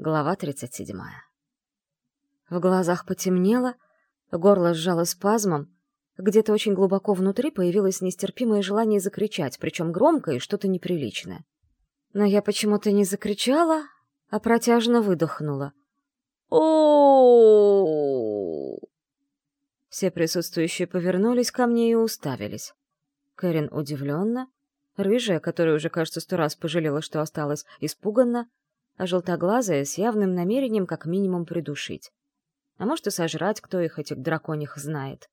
Глава 37. В глазах потемнело, горло сжало спазмом, где-то очень глубоко внутри появилось нестерпимое желание закричать, причем громко и что-то неприличное. Но я почему-то не закричала, а протяжно выдохнула. о Все присутствующие повернулись ко мне и уставились. Кэрин удивленно, рыжая, которая уже, кажется, сто раз пожалела, что осталась, испуганно, а желтоглазая с явным намерением как минимум придушить. А может и сожрать, кто их, этих драконих, знает.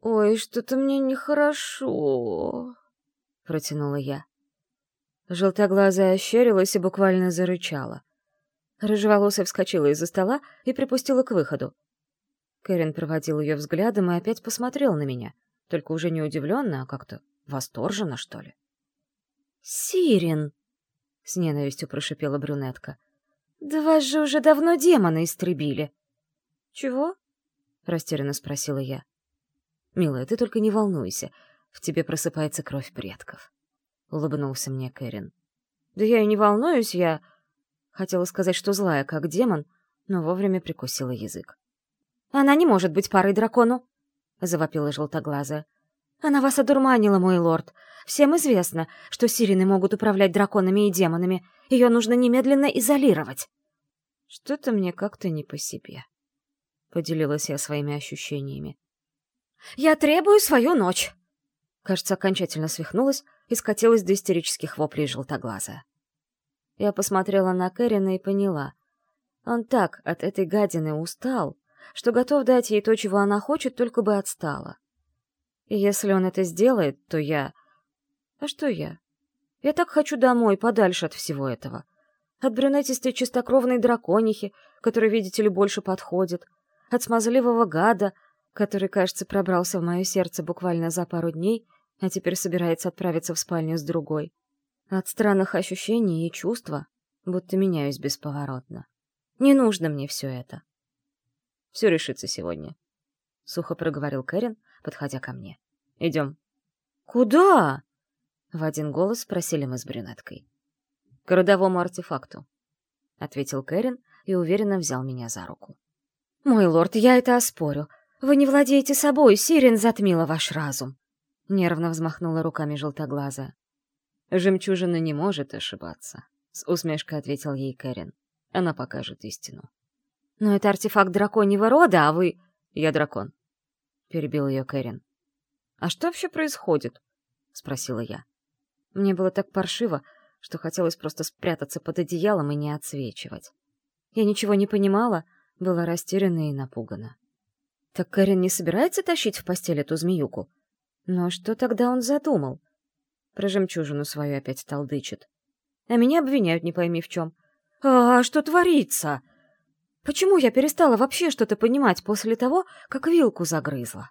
«Ой, что-то мне нехорошо», — протянула я. Желтоглазая ощерилась и буквально зарычала. Рыжеволосая вскочила из-за стола и припустила к выходу. Кэрин проводил ее взглядом и опять посмотрел на меня, только уже не удивленно, а как-то восторженно, что ли. «Сирин!» — с ненавистью прошипела брюнетка. «Да вас же уже давно демона истребили!» «Чего?» — растерянно спросила я. «Милая, ты только не волнуйся, в тебе просыпается кровь предков», — улыбнулся мне Кэрин. «Да я и не волнуюсь, я...» Хотела сказать, что злая, как демон, но вовремя прикусила язык. «Она не может быть парой дракону!» — завопила желтоглазая. Она вас одурманила, мой лорд. Всем известно, что сирены могут управлять драконами и демонами. Ее нужно немедленно изолировать. Что-то мне как-то не по себе. Поделилась я своими ощущениями. «Я требую свою ночь!» Кажется, окончательно свихнулась и скатилась до истерических воплей желтоглазая. Я посмотрела на Кэрина и поняла. Он так от этой гадины устал, что готов дать ей то, чего она хочет, только бы отстала. И если он это сделает, то я... А что я? Я так хочу домой, подальше от всего этого. От брюнетистой чистокровной драконихи, которая, видите ли, больше подходит. От смазливого гада, который, кажется, пробрался в мое сердце буквально за пару дней, а теперь собирается отправиться в спальню с другой. От странных ощущений и чувства, будто меняюсь бесповоротно. Не нужно мне все это. Все решится сегодня. — сухо проговорил Кэрин, подходя ко мне. «Идем». «Куда?» — в один голос спросили мы с брюнеткой. «К родовому артефакту», — ответил Кэрин и уверенно взял меня за руку. «Мой лорд, я это оспорю. Вы не владеете собой, Сирен затмила ваш разум», — нервно взмахнула руками желтоглазая. «Жемчужина не может ошибаться», — с усмешкой ответил ей Кэрин. «Она покажет истину». «Но это артефакт драконьего рода, а вы...» «Я дракон», — перебил ее Кэрин. «А что вообще происходит?» — спросила я. Мне было так паршиво, что хотелось просто спрятаться под одеялом и не отсвечивать. Я ничего не понимала, была растеряна и напугана. Так Кэрин не собирается тащить в постель эту змеюку? Но что тогда он задумал? Про жемчужину свою опять толдычит. А меня обвиняют не пойми в чем. «А что творится?» Почему я перестала вообще что-то понимать после того, как вилку загрызла?